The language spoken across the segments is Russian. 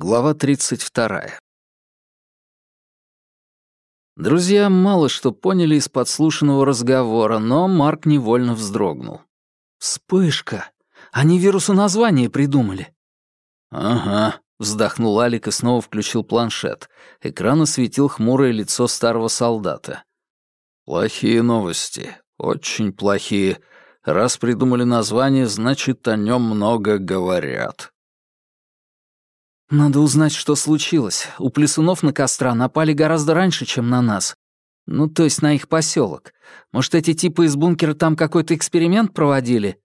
Глава 32. Друзья мало что поняли из подслушанного разговора, но Марк невольно вздрогнул. «Вспышка! Они вирусу название придумали!» «Ага», — вздохнул Алик и снова включил планшет. Экран осветил хмурое лицо старого солдата. «Плохие новости, очень плохие. Раз придумали название, значит, о нем много говорят». «Надо узнать, что случилось. У плесунов на костра напали гораздо раньше, чем на нас. Ну, то есть на их поселок. Может, эти типы из бункера там какой-то эксперимент проводили?»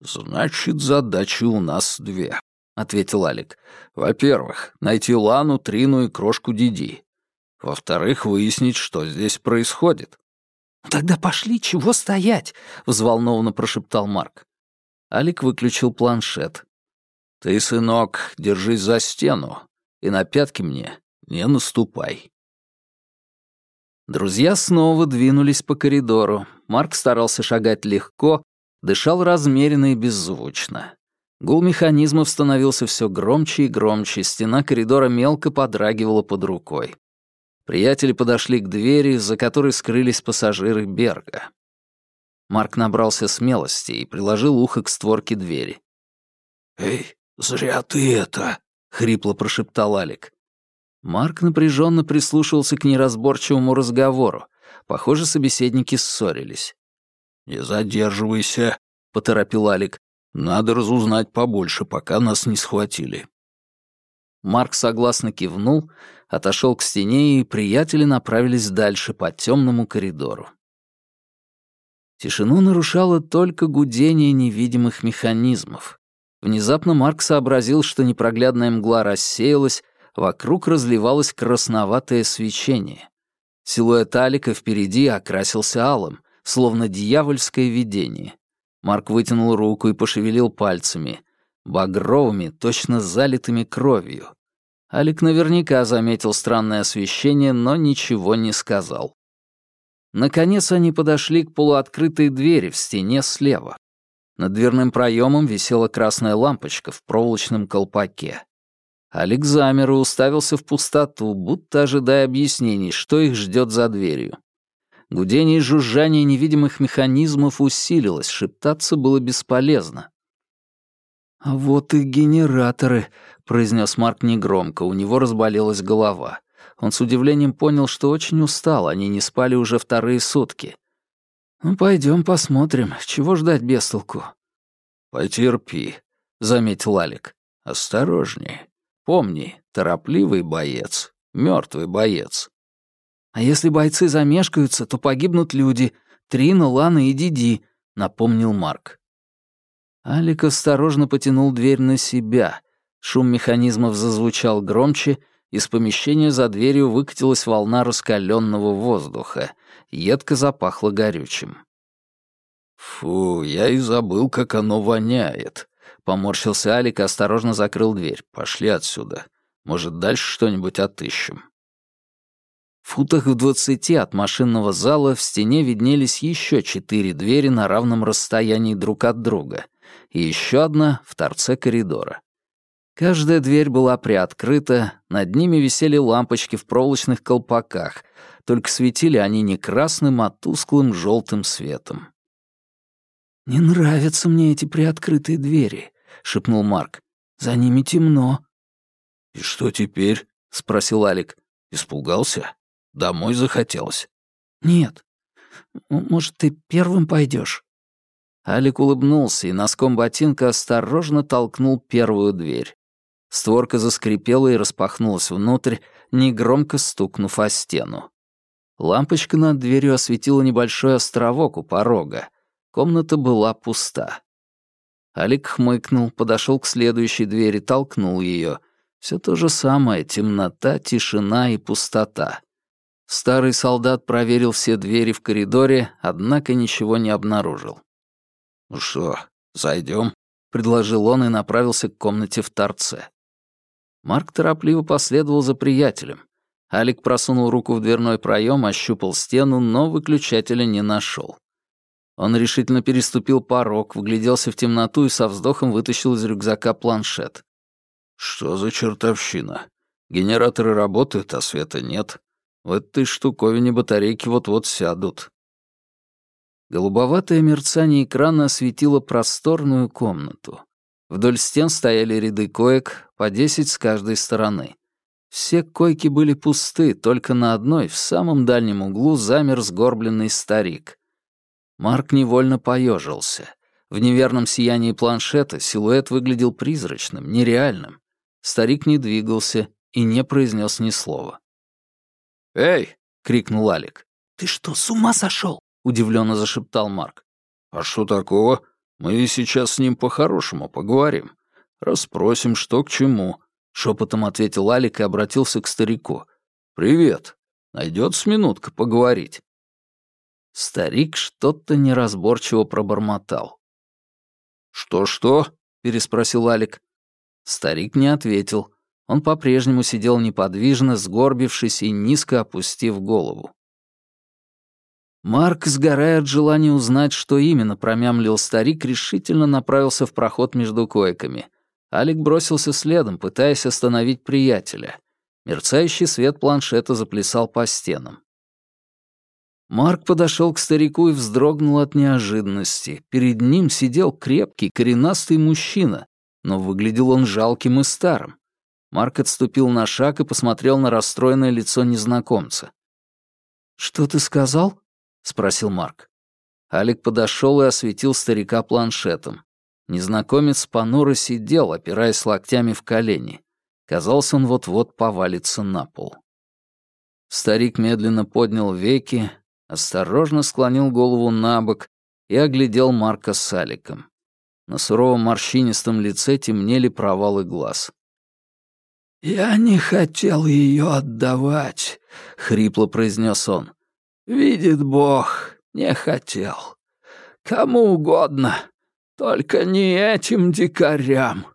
«Значит, задачи у нас две», — ответил Алик. «Во-первых, найти Лану, Трину и крошку Диди. Во-вторых, выяснить, что здесь происходит». «Тогда пошли, чего стоять?» — взволнованно прошептал Марк. Алик выключил планшет. Ты, сынок, держись за стену и на пятки мне не наступай. Друзья снова двинулись по коридору. Марк старался шагать легко, дышал размеренно и беззвучно. Гул механизмов становился все громче и громче, стена коридора мелко подрагивала под рукой. Приятели подошли к двери, за которой скрылись пассажиры Берга. Марк набрался смелости и приложил ухо к створке двери. «Эй, «Зря ты это!» — хрипло прошептал Алик. Марк напряженно прислушивался к неразборчивому разговору. Похоже, собеседники ссорились. «Не задерживайся», — поторопил Алик. «Надо разузнать побольше, пока нас не схватили». Марк согласно кивнул, отошел к стене, и приятели направились дальше по темному коридору. Тишину нарушало только гудение невидимых механизмов. Внезапно Марк сообразил, что непроглядная мгла рассеялась, вокруг разливалось красноватое свечение. Силуэт Алика впереди окрасился алым, словно дьявольское видение. Марк вытянул руку и пошевелил пальцами, багровыми, точно залитыми кровью. Алик наверняка заметил странное освещение, но ничего не сказал. Наконец они подошли к полуоткрытой двери в стене слева. Над дверным проемом висела красная лампочка в проволочном колпаке. Алекс замер и уставился в пустоту, будто ожидая объяснений, что их ждет за дверью. Гудение и жужжание невидимых механизмов усилилось, шептаться было бесполезно. «А вот и генераторы», — произнес Марк негромко, у него разболелась голова. Он с удивлением понял, что очень устал, они не спали уже вторые сутки. «Ну, пойдем посмотрим, чего ждать без толку?» «Потерпи», — заметил Алик. «Осторожнее. Помни, торопливый боец, мертвый боец». «А если бойцы замешкаются, то погибнут люди. Трина, Лана и Диди», — напомнил Марк. Алик осторожно потянул дверь на себя. Шум механизмов зазвучал громче, из помещения за дверью выкатилась волна раскаленного воздуха. Едко запахло горючим. «Фу, я и забыл, как оно воняет», — поморщился Алик и осторожно закрыл дверь. «Пошли отсюда. Может, дальше что-нибудь отыщем». В футах в двадцати от машинного зала в стене виднелись еще четыре двери на равном расстоянии друг от друга, и еще одна в торце коридора. Каждая дверь была приоткрыта, над ними висели лампочки в проволочных колпаках, только светили они не красным, а тусклым желтым светом. «Не нравятся мне эти приоткрытые двери», — шепнул Марк. «За ними темно». «И что теперь?» — спросил Алик. «Испугался? Домой захотелось?» «Нет. Может, ты первым пойдешь? Алик улыбнулся и носком ботинка осторожно толкнул первую дверь. Створка заскрипела и распахнулась внутрь, негромко стукнув о стену. Лампочка над дверью осветила небольшой островок у порога. Комната была пуста. Алик хмыкнул, подошел к следующей двери, толкнул ее. Все то же самое — темнота, тишина и пустота. Старый солдат проверил все двери в коридоре, однако ничего не обнаружил. «Ну что, зайдем?» — предложил он и направился к комнате в торце. Марк торопливо последовал за приятелем. Алик просунул руку в дверной проем, ощупал стену, но выключателя не нашел. Он решительно переступил порог, вгляделся в темноту и со вздохом вытащил из рюкзака планшет. «Что за чертовщина? Генераторы работают, а света нет. В этой штуковине батарейки вот-вот сядут». Голубоватое мерцание экрана осветило просторную комнату. Вдоль стен стояли ряды коек, по десять с каждой стороны. Все койки были пусты, только на одной, в самом дальнем углу, замер сгорбленный старик. Марк невольно поежился. В неверном сиянии планшета силуэт выглядел призрачным, нереальным. Старик не двигался и не произнес ни слова. «Эй!» — крикнул Алик. «Ты что, с ума сошел? удивленно зашептал Марк. «А что такого? Мы сейчас с ним по-хорошему поговорим. Расспросим, что к чему», — шепотом ответил Алик и обратился к старику. «Привет. Найдется минутка поговорить?» Старик что-то неразборчиво пробормотал. «Что-что?» — переспросил Алик. Старик не ответил. Он по-прежнему сидел неподвижно, сгорбившись и низко опустив голову. Марк, сгорая от желания узнать, что именно промямлил старик, решительно направился в проход между койками. Алик бросился следом, пытаясь остановить приятеля. Мерцающий свет планшета заплясал по стенам. Марк подошел к старику и вздрогнул от неожиданности. Перед ним сидел крепкий, коренастый мужчина, но выглядел он жалким и старым. Марк отступил на шаг и посмотрел на расстроенное лицо незнакомца. «Что ты сказал?» — спросил Марк. Алик подошел и осветил старика планшетом. Незнакомец понуро сидел, опираясь локтями в колени. Казалось, он вот-вот повалится на пол. Старик медленно поднял веки, осторожно склонил голову на бок и оглядел Марка с Аликом. На суровом морщинистом лице темнели провалы глаз. «Я не хотел ее отдавать», — хрипло произнес он. Видит Бог, не хотел. Кому угодно, только не этим дикарям.